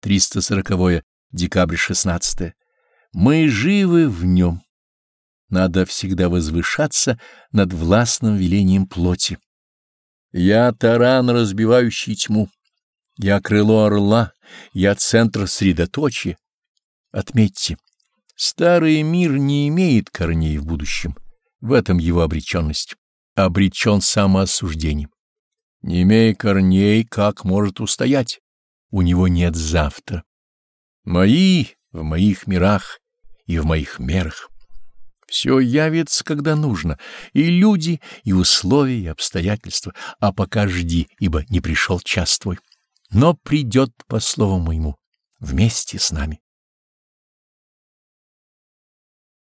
340 декабрь 16 Мы живы в нем. Надо всегда возвышаться над властным велением плоти. Я таран, разбивающий тьму. Я крыло орла, я центр средоточия. Отметьте, старый мир не имеет корней в будущем. В этом его обреченность. Обречен самоосуждением. Не имея корней, как может устоять? У него нет завтра. Мои в моих мирах и в моих мерах. Все явится, когда нужно, и люди, и условия, и обстоятельства, а пока жди, ибо не пришел час твой. Но придет, по слову моему, вместе с нами.